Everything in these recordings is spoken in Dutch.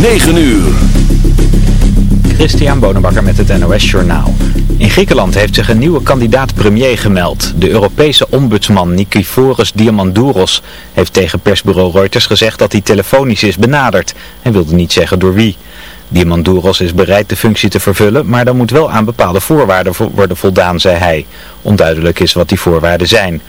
9 uur. Christian Bonenbakker met het NOS Journaal. In Griekenland heeft zich een nieuwe kandidaat-premier gemeld. De Europese ombudsman Nikiforos Diamandouros heeft tegen persbureau Reuters gezegd dat hij telefonisch is benaderd. Hij wilde niet zeggen door wie. Diamandouros is bereid de functie te vervullen, maar dan moet wel aan bepaalde voorwaarden worden voldaan, zei hij. Onduidelijk is wat die voorwaarden zijn.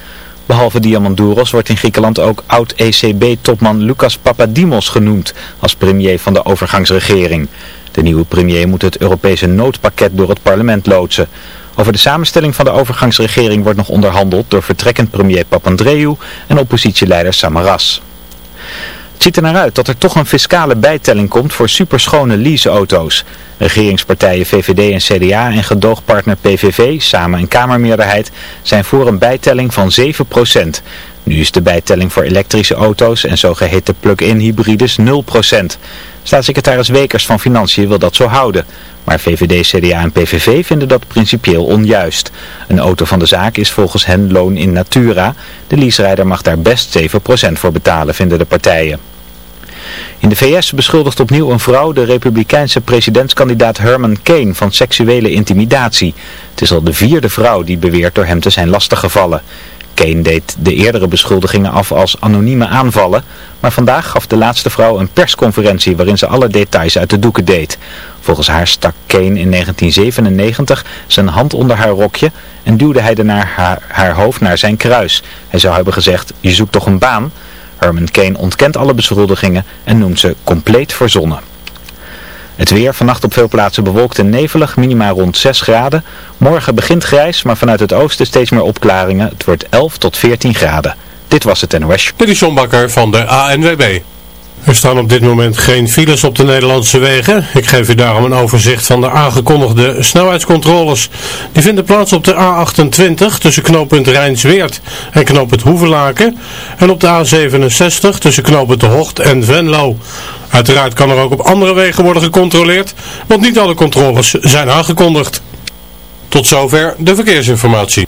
Behalve Diamandouros wordt in Griekenland ook oud-ECB-topman Lucas Papadimos genoemd als premier van de overgangsregering. De nieuwe premier moet het Europese noodpakket door het parlement loodsen. Over de samenstelling van de overgangsregering wordt nog onderhandeld door vertrekkend premier Papandreou en oppositieleider Samaras. Het ziet er naar uit dat er toch een fiscale bijtelling komt voor superschone leaseauto's. Regeringspartijen VVD en CDA en gedoogpartner PVV, samen een kamermeerderheid, zijn voor een bijtelling van 7%. Nu is de bijtelling voor elektrische auto's en zogeheten plug-in hybrides 0%. Staatssecretaris Wekers van Financiën wil dat zo houden. Maar VVD, CDA en PVV vinden dat principieel onjuist. Een auto van de zaak is volgens hen loon in natura. De leaserijder mag daar best 7% voor betalen, vinden de partijen. In de VS beschuldigt opnieuw een vrouw de republikeinse presidentskandidaat Herman Kane van seksuele intimidatie. Het is al de vierde vrouw die beweert door hem te zijn lastiggevallen. Kane deed de eerdere beschuldigingen af als anonieme aanvallen, maar vandaag gaf de laatste vrouw een persconferentie waarin ze alle details uit de doeken deed. Volgens haar stak Kane in 1997 zijn hand onder haar rokje en duwde hij daarna haar, haar hoofd naar zijn kruis. Hij zou hebben gezegd, je zoekt toch een baan? Herman Kane ontkent alle beschuldigingen en noemt ze compleet verzonnen. Het weer vannacht op veel plaatsen bewolkt en nevelig, minima rond 6 graden. Morgen begint grijs, maar vanuit het oosten steeds meer opklaringen. Het wordt 11 tot 14 graden. Dit was het NOS. Dit is John van de ANWB. Er staan op dit moment geen files op de Nederlandse wegen. Ik geef u daarom een overzicht van de aangekondigde snelheidscontroles. Die vinden plaats op de A28 tussen knooppunt Rijnsweert en knooppunt Hoevelaken. En op de A67 tussen knooppunt De Hocht en Venlo. Uiteraard kan er ook op andere wegen worden gecontroleerd, want niet alle controles zijn aangekondigd. Tot zover de verkeersinformatie.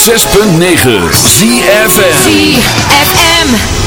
106.9 ZFM ZFM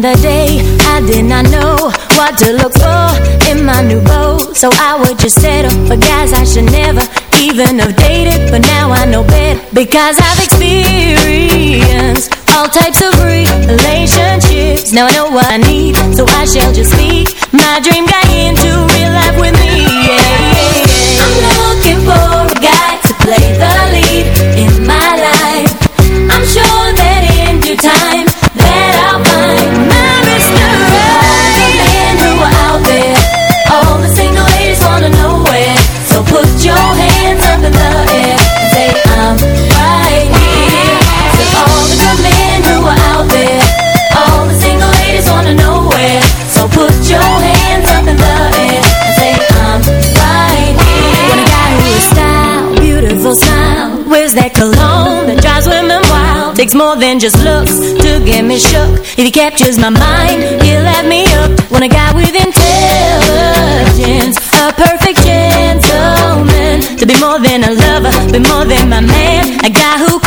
The day I did not know what to look for in my new role. So I would just settle for guys I should never even have dated. But now I know better because I've experienced all types of relationships. Now I know what I need, so I shall just speak My dream guy into real life with me. Yeah, yeah, yeah. I'm looking for a guy to play the lead in my life. I'm sure that cologne that drives women wild? Takes more than just looks to get me shook. If he captures my mind, he'll have me up. When a guy with intelligence A perfect gentleman. To be more than a lover, be more than my man. A guy who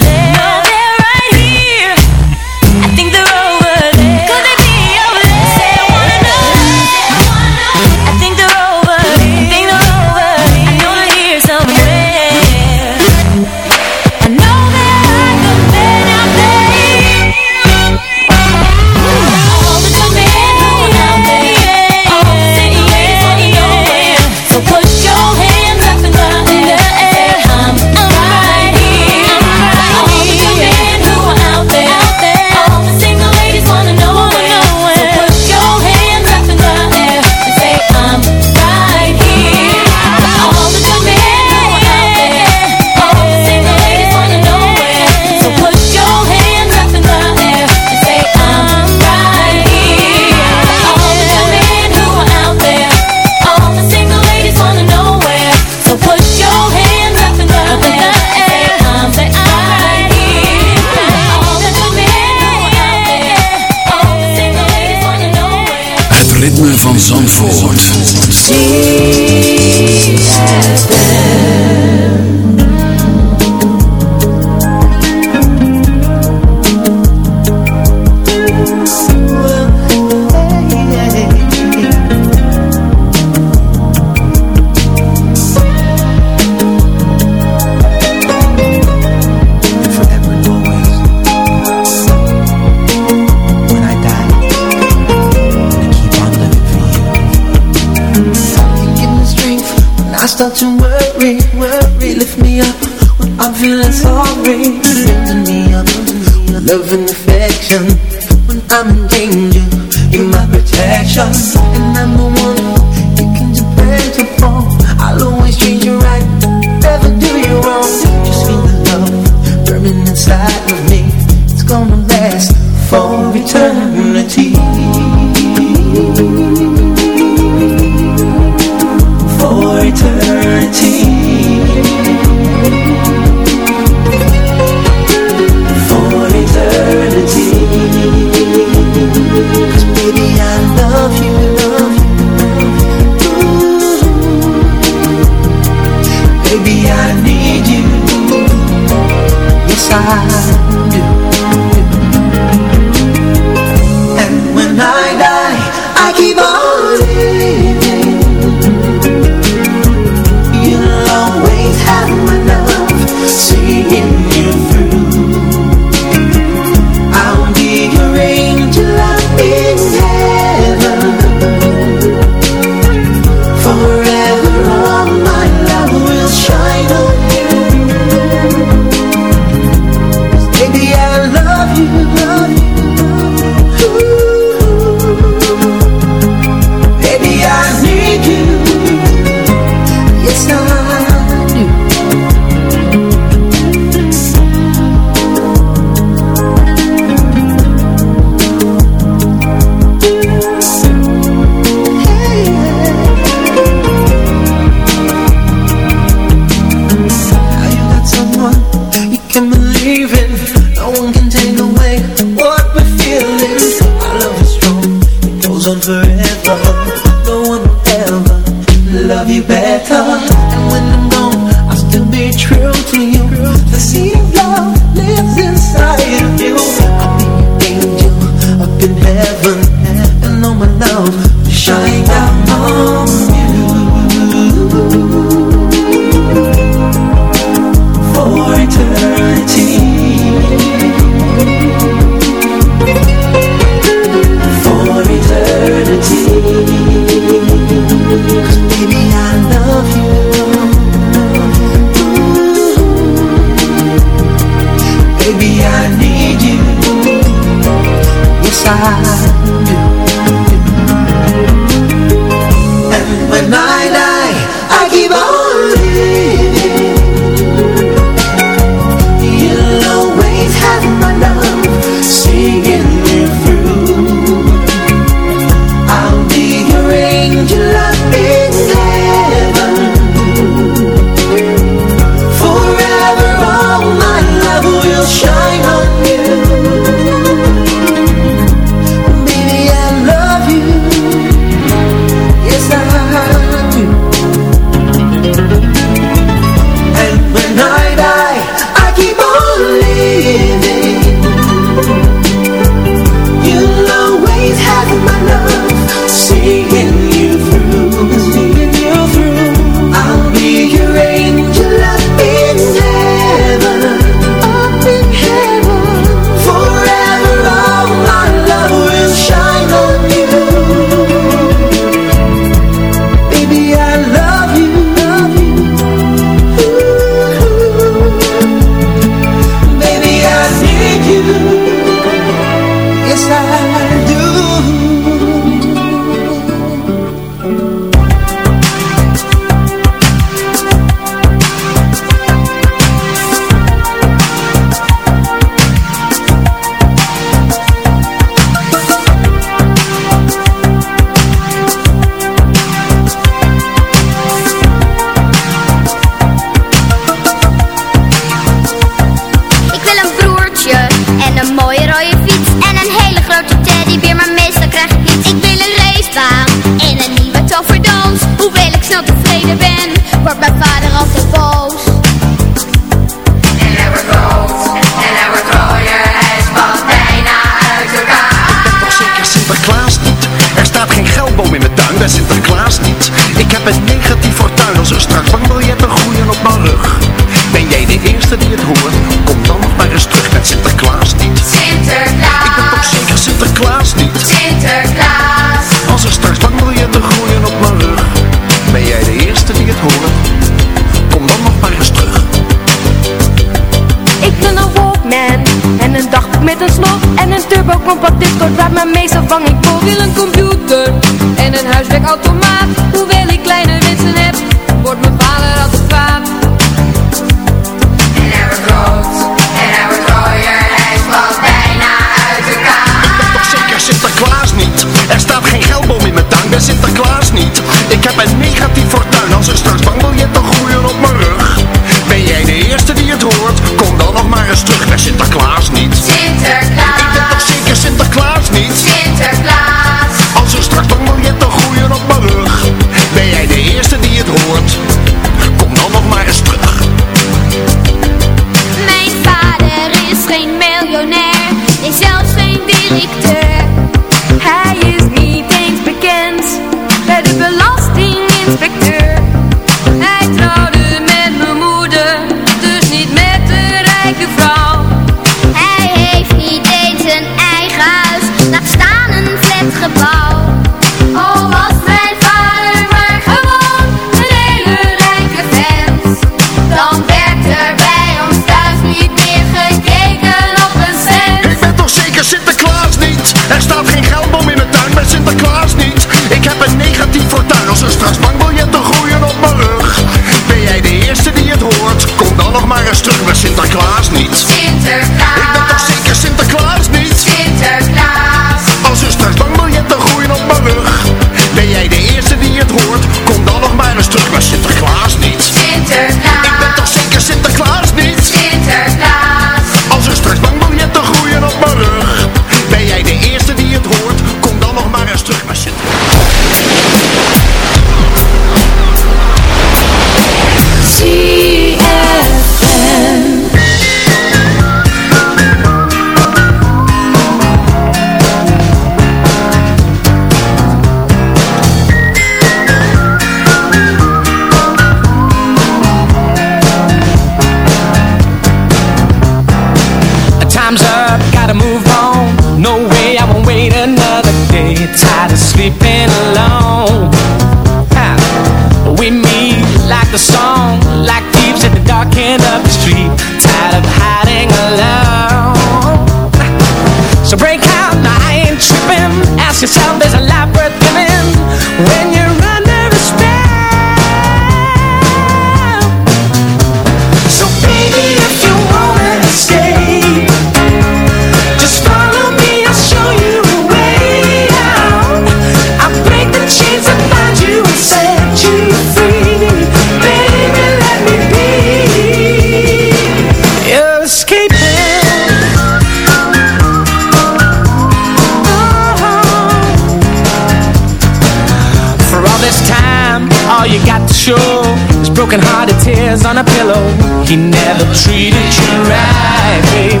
treated you right, babe.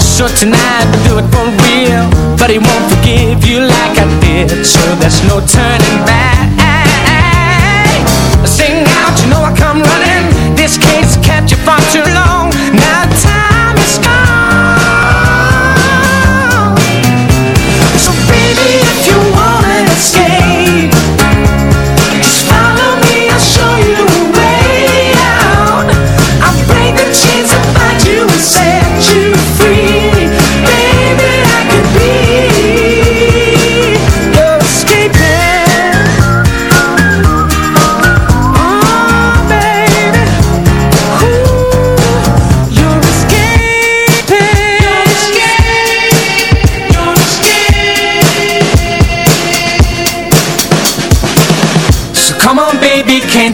So tonight, do it for real But he won't